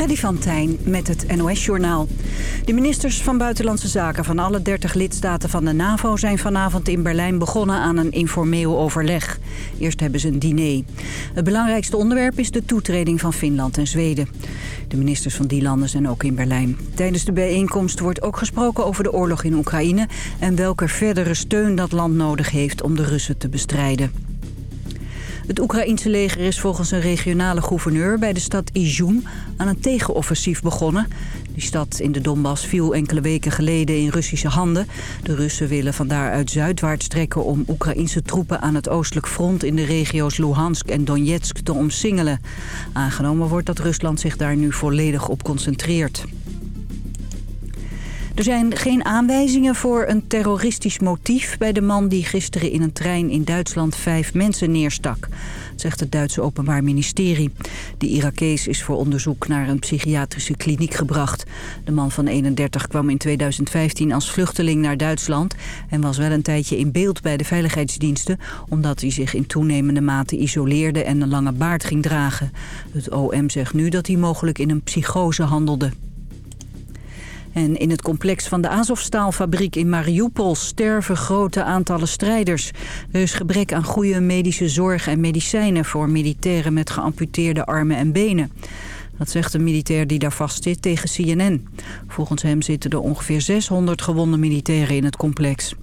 Freddy van Tijn met het NOS-journaal. De ministers van Buitenlandse Zaken van alle 30 lidstaten van de NAVO... zijn vanavond in Berlijn begonnen aan een informeel overleg. Eerst hebben ze een diner. Het belangrijkste onderwerp is de toetreding van Finland en Zweden. De ministers van die landen zijn ook in Berlijn. Tijdens de bijeenkomst wordt ook gesproken over de oorlog in Oekraïne... en welke verdere steun dat land nodig heeft om de Russen te bestrijden. Het Oekraïense leger is volgens een regionale gouverneur bij de stad Izium aan een tegenoffensief begonnen. Die stad in de Donbass viel enkele weken geleden in Russische handen. De Russen willen van daaruit zuidwaarts trekken om Oekraïense troepen aan het oostelijk front in de regio's Luhansk en Donetsk te omsingelen. Aangenomen wordt dat Rusland zich daar nu volledig op concentreert. Er zijn geen aanwijzingen voor een terroristisch motief bij de man die gisteren in een trein in Duitsland vijf mensen neerstak, zegt het Duitse Openbaar Ministerie. De Irakees is voor onderzoek naar een psychiatrische kliniek gebracht. De man van 31 kwam in 2015 als vluchteling naar Duitsland en was wel een tijdje in beeld bij de veiligheidsdiensten, omdat hij zich in toenemende mate isoleerde en een lange baard ging dragen. Het OM zegt nu dat hij mogelijk in een psychose handelde. En in het complex van de Azovstaalfabriek in Mariupol sterven grote aantallen strijders. Er is gebrek aan goede medische zorg en medicijnen voor militairen met geamputeerde armen en benen. Dat zegt een militair die daar vastzit tegen CNN. Volgens hem zitten er ongeveer 600 gewonde militairen in het complex.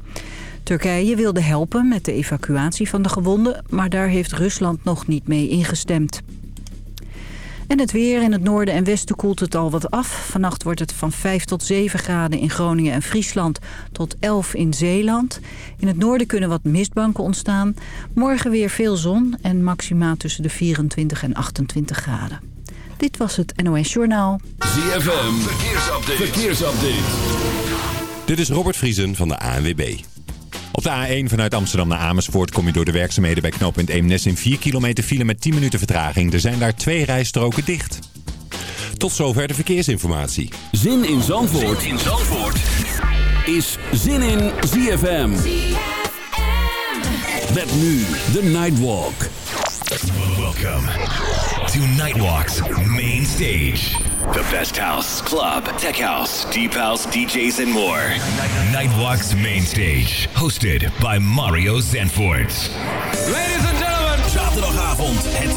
Turkije wilde helpen met de evacuatie van de gewonden, maar daar heeft Rusland nog niet mee ingestemd. En het weer in het noorden en westen koelt het al wat af. Vannacht wordt het van 5 tot 7 graden in Groningen en Friesland tot 11 in Zeeland. In het noorden kunnen wat mistbanken ontstaan. Morgen weer veel zon en maxima tussen de 24 en 28 graden. Dit was het NOS Journaal. ZFM, verkeersupdate. verkeersupdate. Dit is Robert Vriesen van de ANWB. Op de A1 vanuit Amsterdam naar Amersfoort kom je door de werkzaamheden bij knooppunt Eemnes in 4 kilometer file met 10 minuten vertraging. Er zijn daar twee rijstroken dicht. Tot zover de verkeersinformatie. Zin in Zandvoort, zin in Zandvoort. is Zin in ZFM. ZFM. Met nu de Nightwalk. Welcome to Nightwalk's main stage. The best house, club, tech house, deep house, DJs, and more. Nightwalk's main stage, hosted by Mario Zanfort. Ladies and gentlemen, zaterdagavond het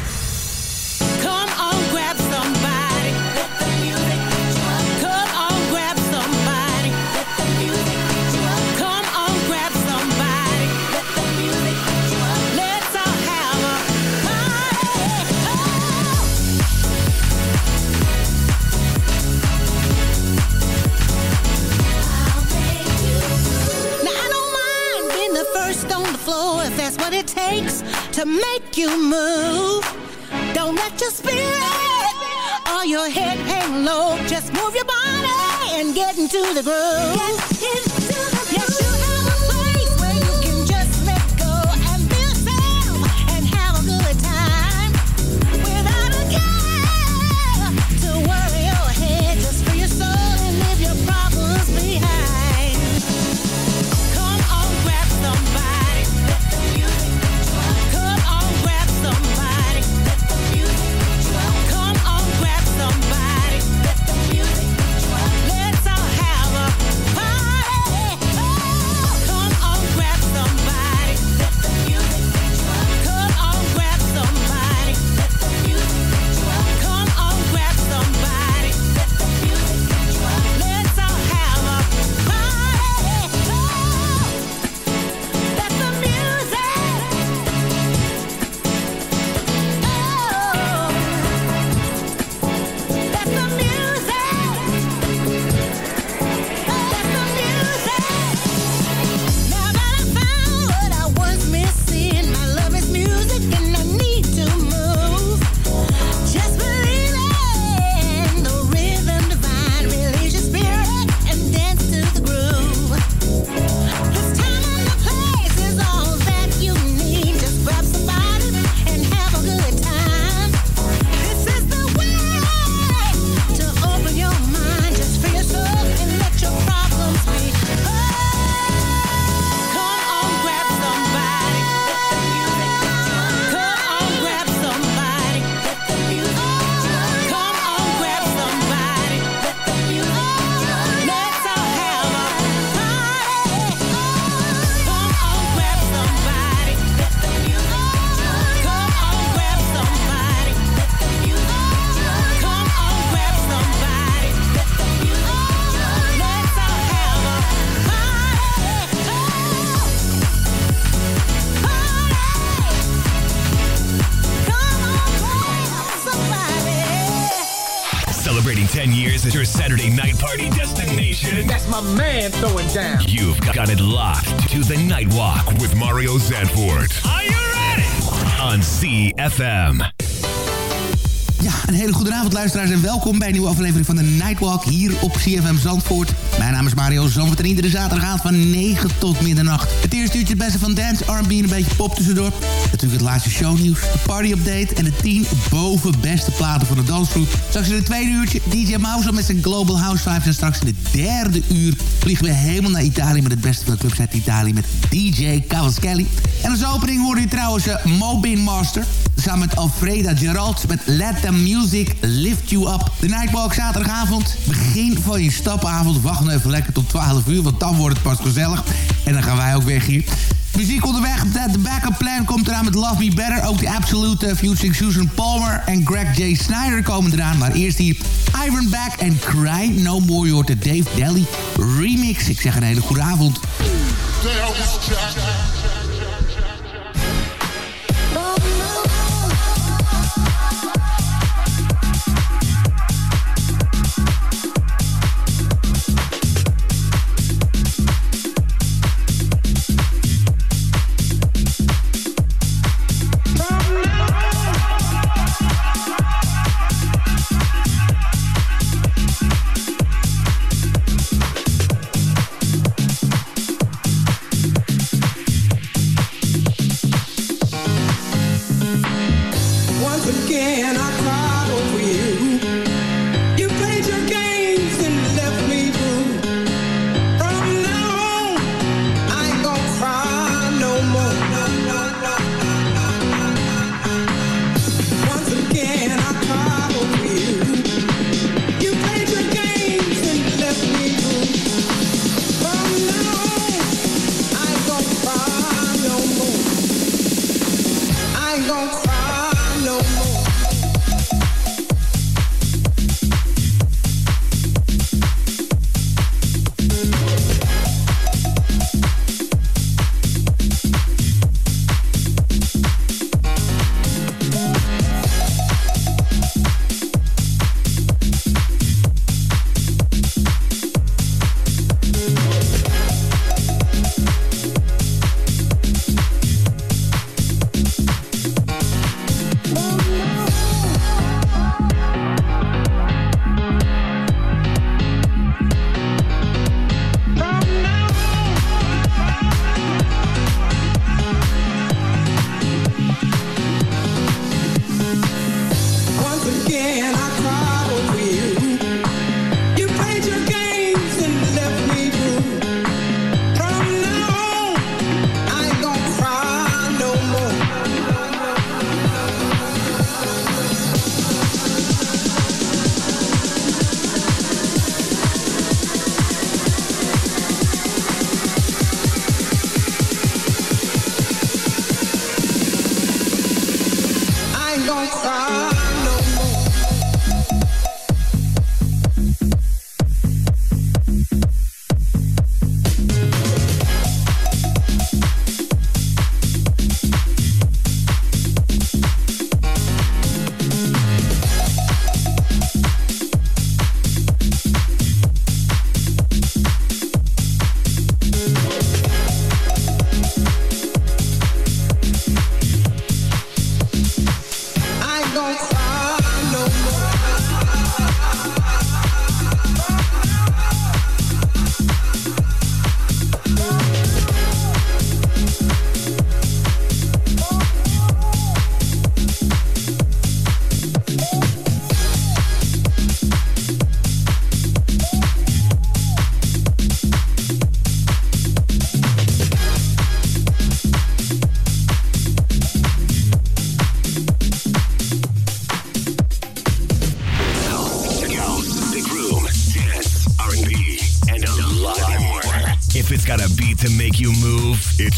You move. Don't let your spirit or your head hang low. Just move your body and get into the groove. On CFM. Ja, een hele goede avond luisteraars en welkom bij een nieuwe aflevering van de Nightwalk hier op CFM Zandvoort. Mijn naam is Mario Zandvoort en iedere zaterdagavond van 9 tot middernacht. Het eerste uurtje het beste van dance, R&B en een beetje pop tussendoor. Natuurlijk het laatste shownieuws, de party update en de 10 boven beste platen van de dansgroep. Straks in het tweede uurtje DJ Mouse met zijn Global House Vibes. En straks in het derde uur vliegen we helemaal naar Italië met het beste van de clubs uit Italië met DJ Cavaschelli. En als opening hoorde je trouwens uh, Mobin Master samen met Alfreda Gerald met Let the Music Lift You Up. De Nightwalk zaterdagavond, begin van je stapavond. Wacht nog even lekker tot 12 uur, want dan wordt het pas gezellig. En dan gaan wij ook weg hier. Muziek onderweg, de backup plan komt eraan met Love Me Better. Ook de Absolute featuring Susan Palmer en Greg J. Snyder komen eraan. Maar eerst hier Ironback en Cry No More. Je de Dave Daly remix. Ik zeg een hele goede avond.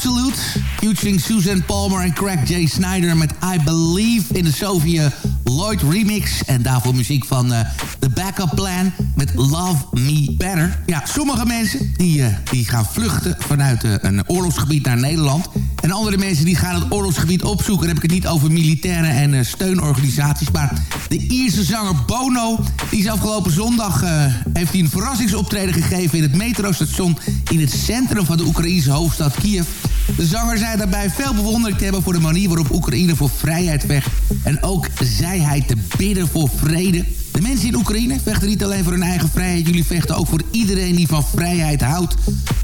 Featuring Susan Palmer en Craig J. Snyder met I Believe in de Sophia Lloyd remix. En daarvoor muziek van uh, The Backup Plan met Love Me Better. Ja, sommige mensen die, uh, die gaan vluchten vanuit uh, een oorlogsgebied naar Nederland. En andere mensen die gaan het oorlogsgebied opzoeken. Dan heb ik het niet over militairen en steunorganisaties. Maar de Ierse zanger Bono, die is afgelopen zondag... heeft hij een verrassingsoptreden gegeven in het metrostation... in het centrum van de Oekraïnse hoofdstad Kiev. De zanger zei daarbij veel bewondering te hebben voor de manier waarop Oekraïne voor vrijheid vecht. En ook zei hij te bidden voor vrede. De mensen in Oekraïne vechten niet alleen voor hun eigen vrijheid. Jullie vechten ook voor iedereen die van vrijheid houdt.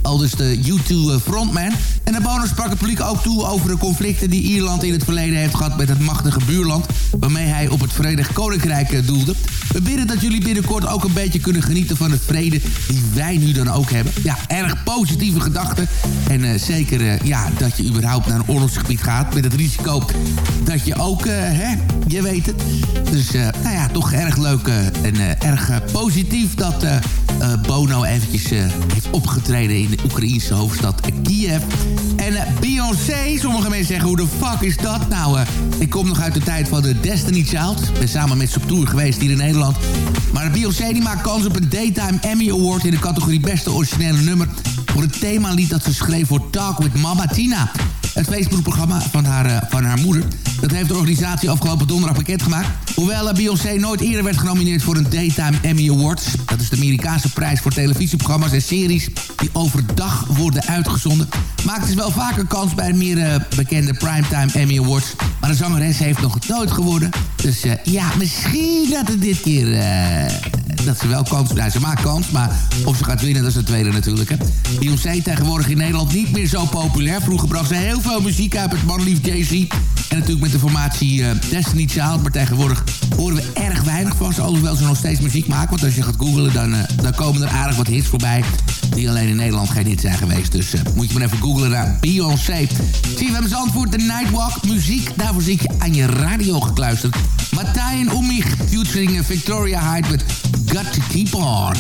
Al dus de U2-frontman. En de bonus sprak het publiek ook toe over de conflicten die Ierland in het verleden heeft gehad met het machtige buurland. Waarmee hij op het Verenigd Koninkrijk eh, doelde. We bidden dat jullie binnenkort ook een beetje kunnen genieten van de vrede die wij nu dan ook hebben. Ja, erg positieve gedachten. En uh, zeker ja, dat je überhaupt naar een oorlogsgebied gaat. Met het risico dat je ook, hè, je weet het. Dus nou ja, toch erg leuk en erg positief dat Bono eventjes heeft opgetreden in de Oekraïnse hoofdstad Kiev. En Beyoncé, sommige mensen zeggen, hoe de fuck is dat nou? ik kom nog uit de tijd van de Destiny Child. Ik ben samen met ze op tour geweest hier in Nederland. Maar Beyoncé die maakt kans op een Daytime Emmy Award... in de categorie Beste Originele Nummer... voor het themalied dat ze schreef voor Talk with Mama Tina. Het Facebookprogramma van haar, uh, van haar moeder. Dat heeft de organisatie afgelopen donderdag bekendgemaakt. Hoewel Beyoncé nooit eerder werd genomineerd voor een Daytime Emmy Awards. Dat is de Amerikaanse prijs voor televisieprogramma's en series... die overdag worden uitgezonden. Maakt dus wel vaker kans bij meer uh, bekende Primetime Emmy Awards. Maar de zangeres heeft nog nooit geworden. Dus ja, misschien dat het dit keer dat ze wel kans... Nou, ze maakt kans, maar of ze gaat winnen, dat is het tweede natuurlijk. Hè. Beyoncé tegenwoordig in Nederland niet meer zo populair. Vroeger bracht ze heel veel muziek uit met manlief Jay-Z. En natuurlijk met de formatie uh, Destiny Child. Maar tegenwoordig horen we erg weinig van ze. Alhoewel ze nog steeds muziek maken. Want als je gaat googlen, dan, uh, dan komen er aardig wat hits voorbij. Die alleen in Nederland geen hits zijn geweest. Dus uh, moet je maar even googlen naar Beyoncé. Zie je hem antwoord de Nightwalk. Muziek, daarvoor zit je aan je radio gekluisterd. Martijn Oemig, featuring Victoria Hyde Got to Keep On.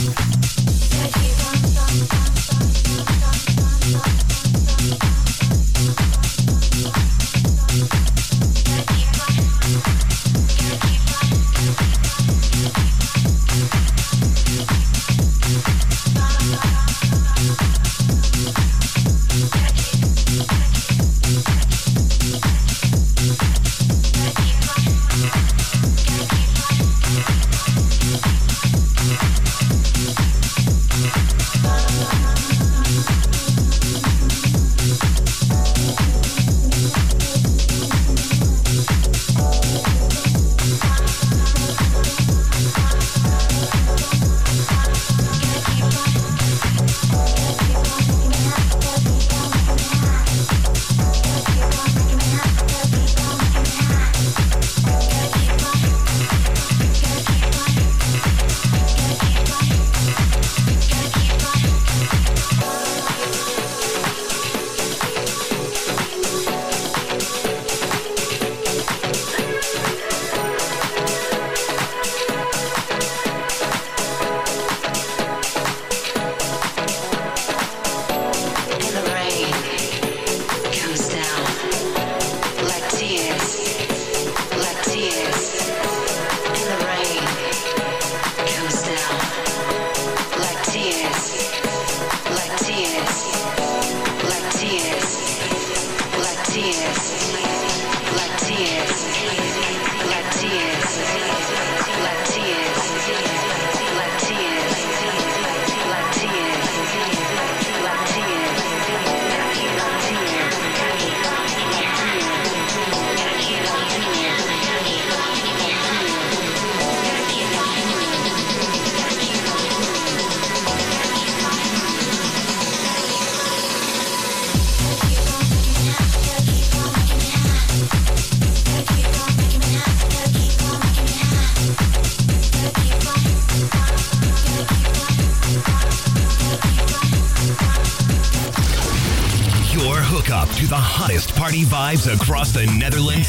Across the Netherlands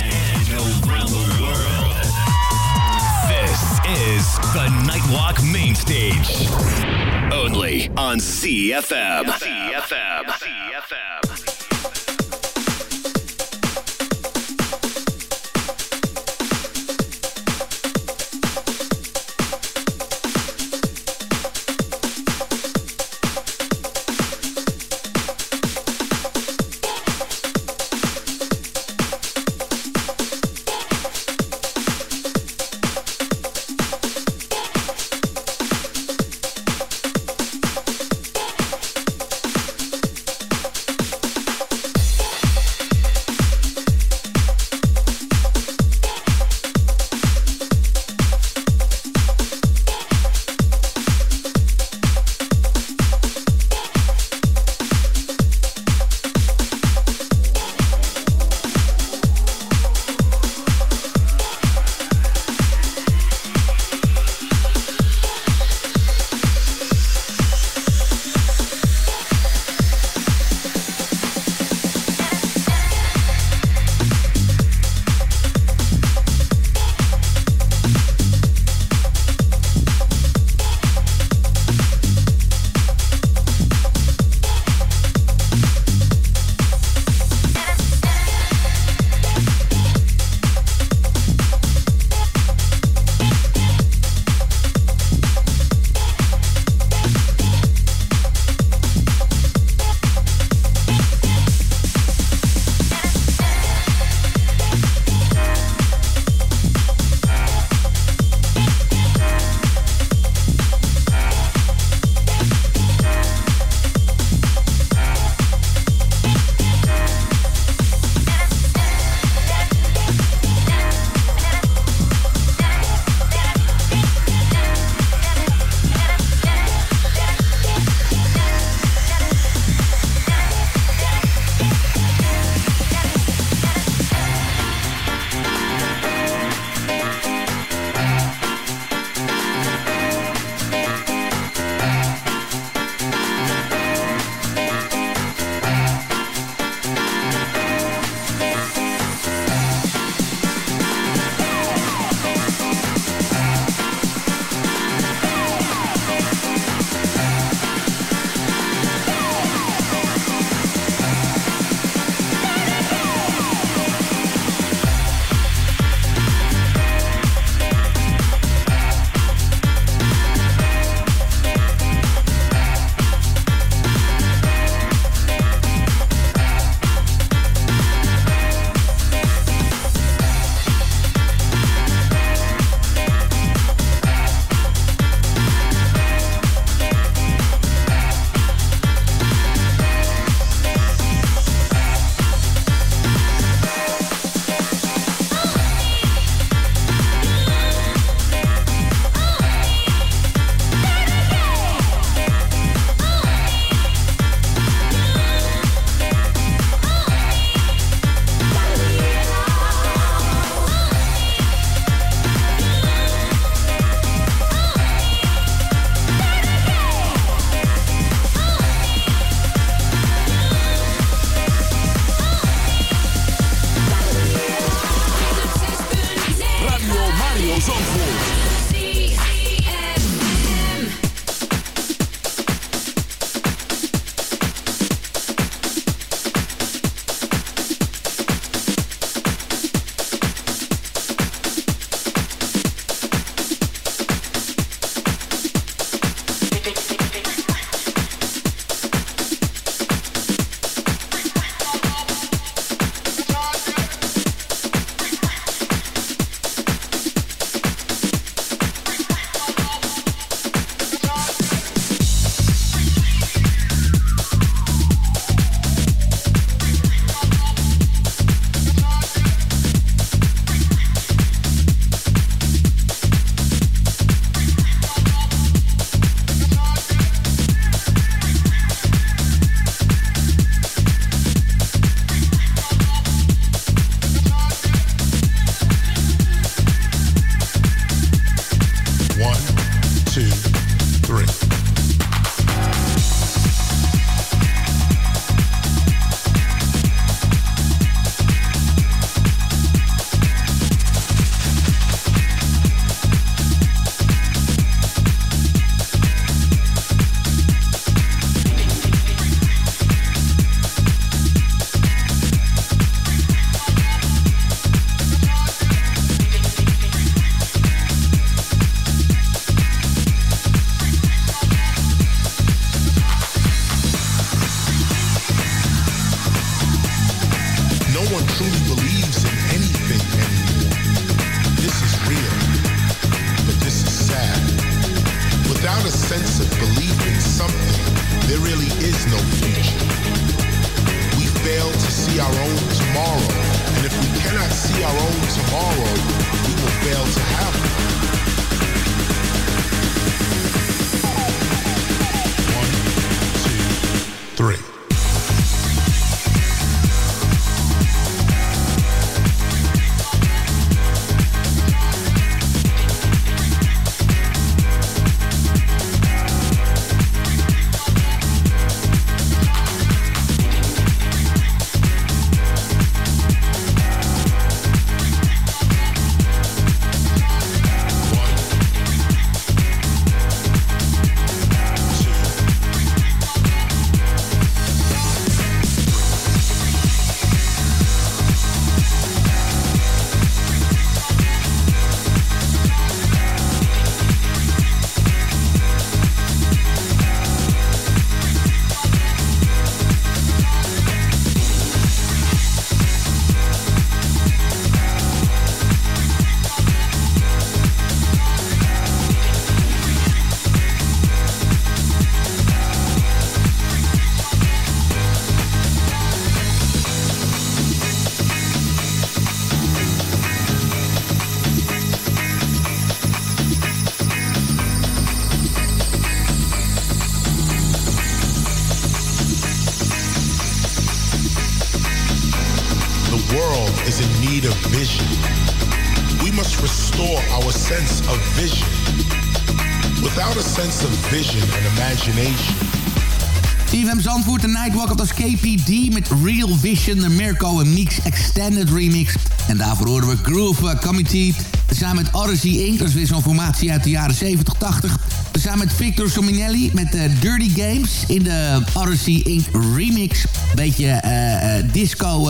Zandvoort, de Nightwalk op als KPD met Real Vision, de Mirko en Mix Extended Remix. En daarvoor horen we Groove eh, Committee samen met Odyssey Inc. Dat is weer zo'n formatie uit de jaren 70, 80. Samen met Victor Sominelli met uh, Dirty Games in de Odyssey Inc. remix. Beetje uh, disco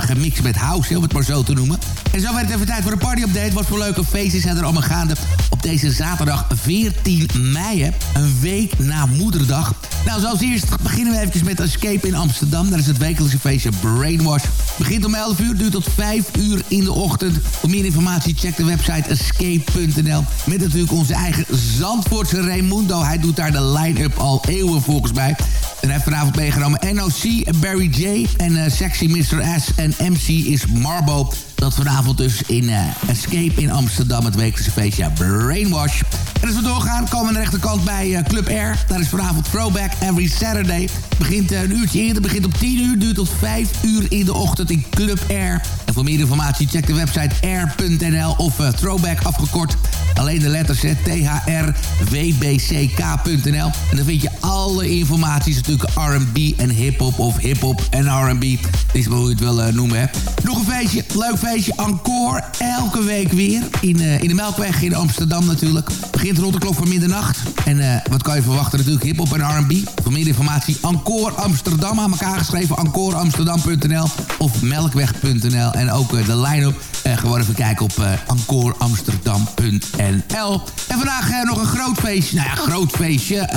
gemixt met house, om het maar zo te noemen. En zo werd het even tijd voor een party-update. Wat voor leuke feestjes zijn er allemaal gaande op deze zaterdag 14 mei. Een week na moederdag. Nou, zoals eerst beginnen we eventjes met Escape in Amsterdam. Daar is het wekelijkse feestje Brainwash. Begint om 11 uur, duurt tot 5 uur in de ochtend. Voor meer informatie check de website escape.nl. Met natuurlijk onze eigen Zandvoortse Raimundo. Hij doet daar de line-up al eeuwen volgens mij. En hij vanavond meegenomen NOC, Barry J. En uh, Sexy Mr. S. En MC is Marbo. Dat vanavond dus in uh, Escape in Amsterdam het wekelijkse feestje Brainwash. En als we doorgaan, komen we aan de rechterkant bij uh, Club Air. Daar is vanavond Throwback Every Saturday. Begint een uurtje eerder, begint om 10 uur, duurt tot 5 uur in de ochtend in Club Air. En voor meer informatie check de website air.nl of Throwback afgekort. Alleen de letters T-H-R-W-B-C-K.nl. En dan vind je alle informaties, natuurlijk R&B en hip-hop of hip-hop en R&B. Is maar hoe je het wil uh, noemen, hè. Nog een feestje, leuk feestje, encore. Elke week weer in, uh, in de Melkweg in Amsterdam natuurlijk. Begint rond de klok van middernacht. En uh, wat kan je verwachten? Natuurlijk hip-hop en R&B. Voor meer informatie, Encore Amsterdam aan elkaar geschreven. EncoreAmsterdam.nl of Melkweg.nl. En ook de line-up. gewoon even kijken op EncoreAmsterdam.nl. En vandaag nog een groot feestje. Nou ja, groot feestje.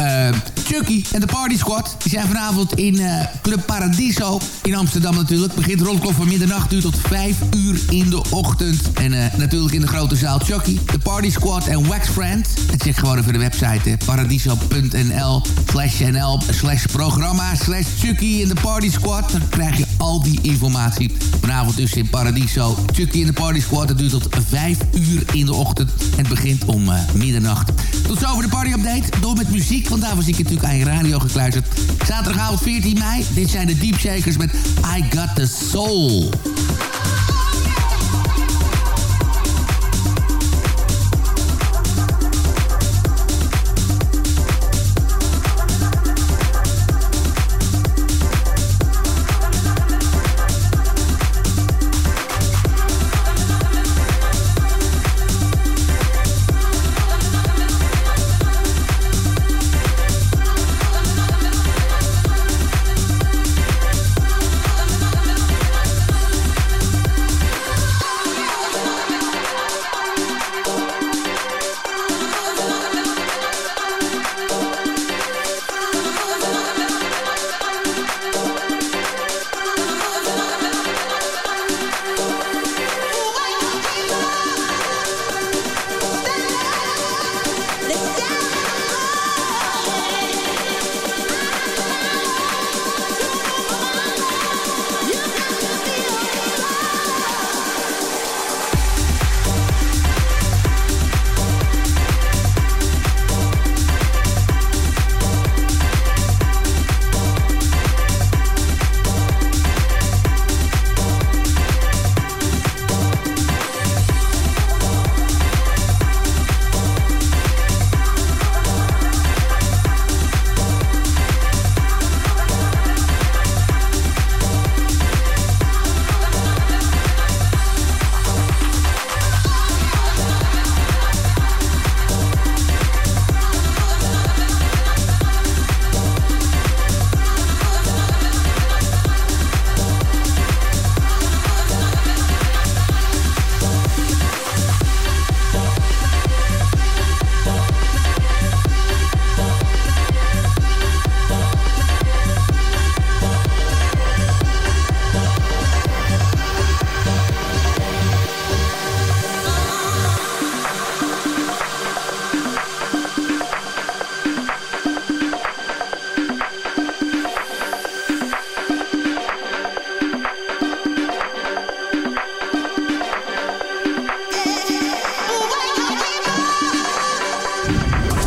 Chucky en de Party Squad. Die zijn vanavond in Club Paradiso in Amsterdam natuurlijk. Begint rond de klok van middernacht, duurt tot 5 uur in de ochtend. En uh, natuurlijk in de grote zaal Chucky, de Party Squad en Wax Friend. En check gewoon even de website paradiso.nl slash nl slash programma slash Chucky in de Party Squad. Dan krijg je al die informatie. Vanavond dus in Paradiso. Chucky in de Party Squad. Het duurt tot 5 uur in de ochtend. En begint om uh, middernacht. Tot zover de party update. Door met muziek, want daar was ik natuurlijk aan je radio gekluisterd. Zaterdagavond 14 mei. Dit zijn de Deep Shakers met I Got The Soul.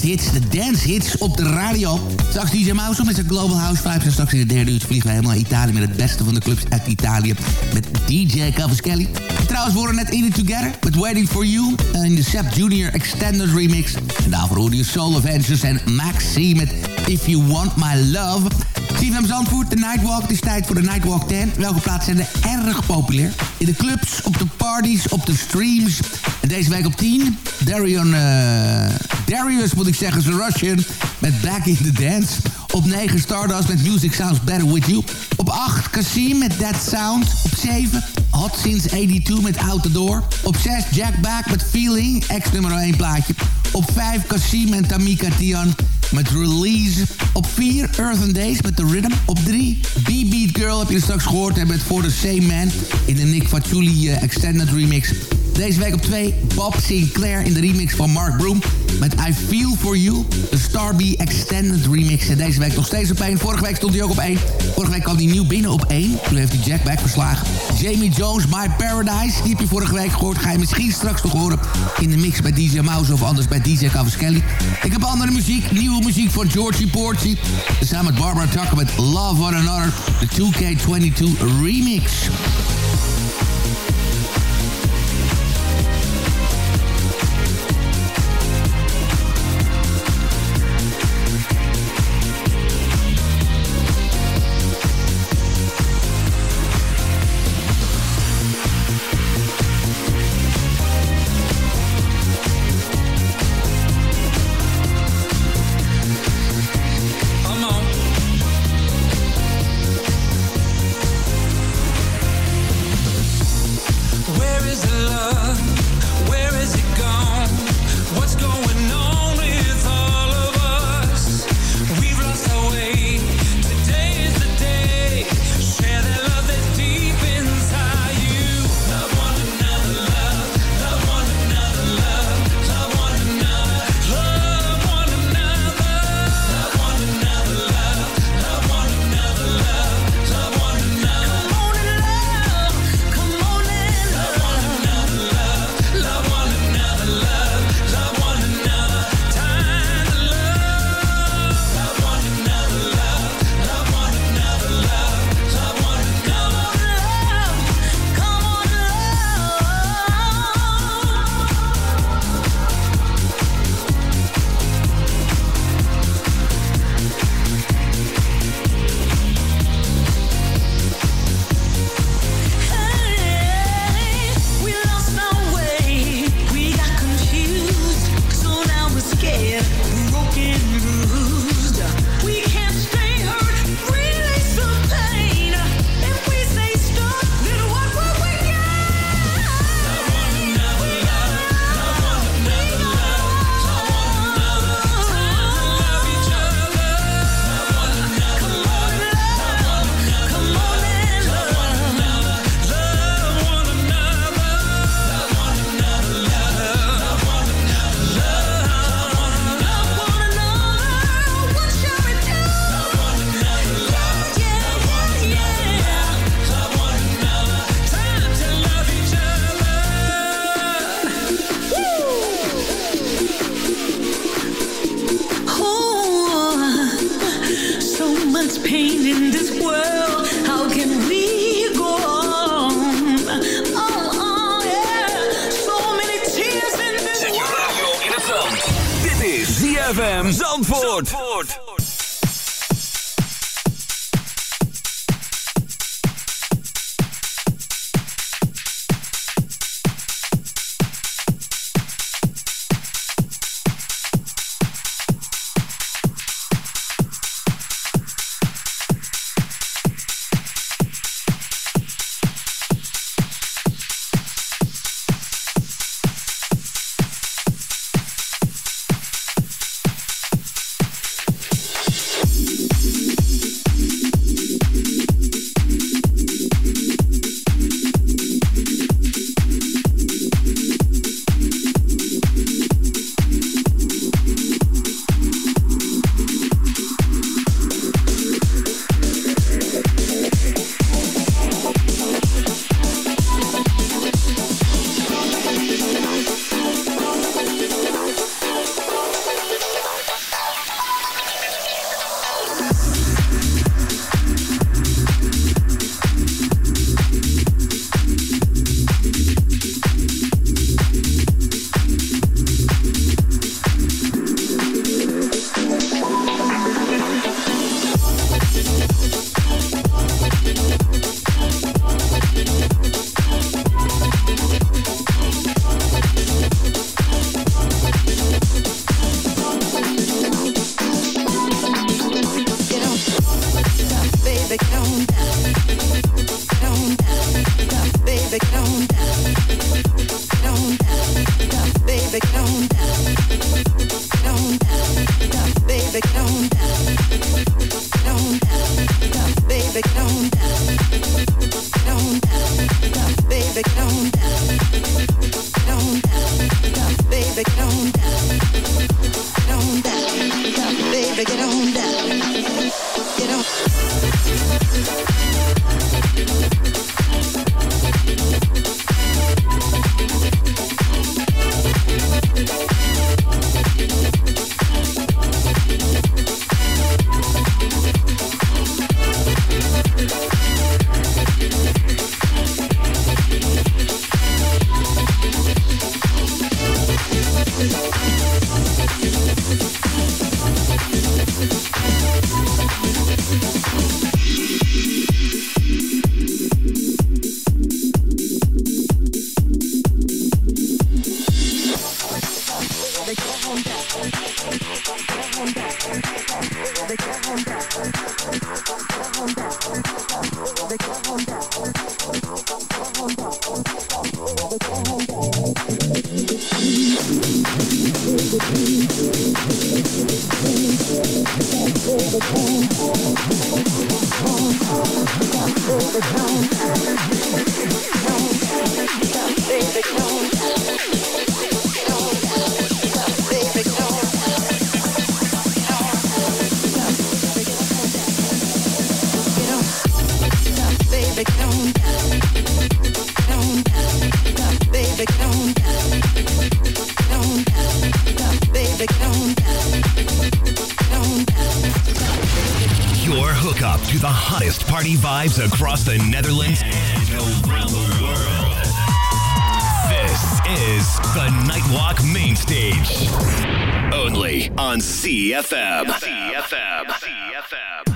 Hits, de dance hits op de radio. Straks DJ Mouse met zijn Global House Vibes. En straks in de derde uur vliegen we helemaal naar Italië met het beste van de clubs uit Italië. Met DJ Cavaschelli. Trouwens, we horen net In It Together met Waiting For You. In de Sep Junior Extended Remix. En daarvoor hoorde je Soul Avengers en Maxi met If You Want My Love. CFM Zandvoort, de Nightwalk. Het is tijd voor de Nightwalk 10. Welke plaatsen zijn er erg populair? In de clubs, op de parties, op de streams. En deze week op 10, Darion, uh, Darius moet ik zeggen, The Russian met Back in the Dance. Op 9 Stardust met Music Sounds Better With You. Op 8 Cassim met That Sound. Op 7 Hot Since 82 met Out The Door. Op 6 Jack Back met Feeling, ex nummer 1 plaatje. Op 5 Cassim en Tamika Tian met Release. Op 4 Earth Days met The Rhythm. Op 3 B-Beat Girl heb je straks gehoord. En met For The Same Man in de Nick Fatuli uh, Extended Remix. Deze week op 2 Bob Sinclair in de remix van Mark Broom. Met I Feel For You. De Starby Extended Remix. En deze week nog steeds op 1. Vorige week stond hij ook op 1. Vorige week kwam hij nieuw binnen op 1. Toen heeft hij Jack Back verslagen. Jamie Jones, My Paradise. Die heb je vorige week gehoord. Ga je misschien straks nog horen in de mix bij DJ Mouse of anders bij DJ Cavaschelli. Ik heb andere muziek. Nieuwe muziek van Georgie Porty. Samen met Barbara Tucker met Love One Another. De 2K22 remix. Zandvoort. CFM. CFM.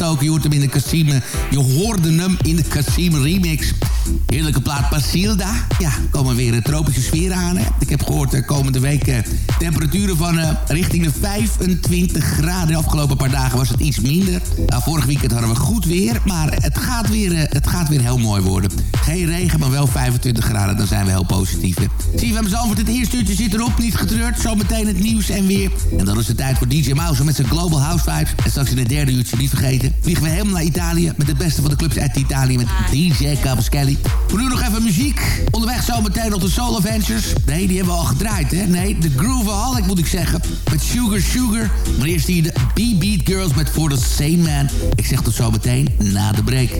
Je hoort hem in de. Je hoorde hem in de Cassime remix. Heerlijke plaat Pasilda. Ja, komen weer een tropische sfeer aan. Hè? Ik heb gehoord de eh, komende week uh, temperaturen van richting de 25 graden. De afgelopen paar dagen was het iets minder. Nou, vorig weekend hadden we goed weer. Maar het gaat weer, het gaat weer heel mooi worden. Geen regen, maar wel 25 graden. Dan zijn we heel positief. We voor het eerste uurtje zit erop. Niet getreurd. Zometeen het nieuws en weer. En dan is het tijd voor DJ Mouse met zijn Global House Vibes. En straks in het derde uurtje, niet vergeten, vliegen we helemaal naar Italië... met het beste van de clubs uit Italië met DJ Cavaschelli. We doen nog even muziek. Onderweg zometeen op de Soul Adventures. Nee, die hebben we al gedraaid, hè? Nee, de Grooveaholic moet ik zeggen. Met Sugar Sugar. Maar eerst hier de B-Beat Girls met For the Same Man. Ik zeg tot zometeen na de break.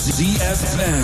ZFM.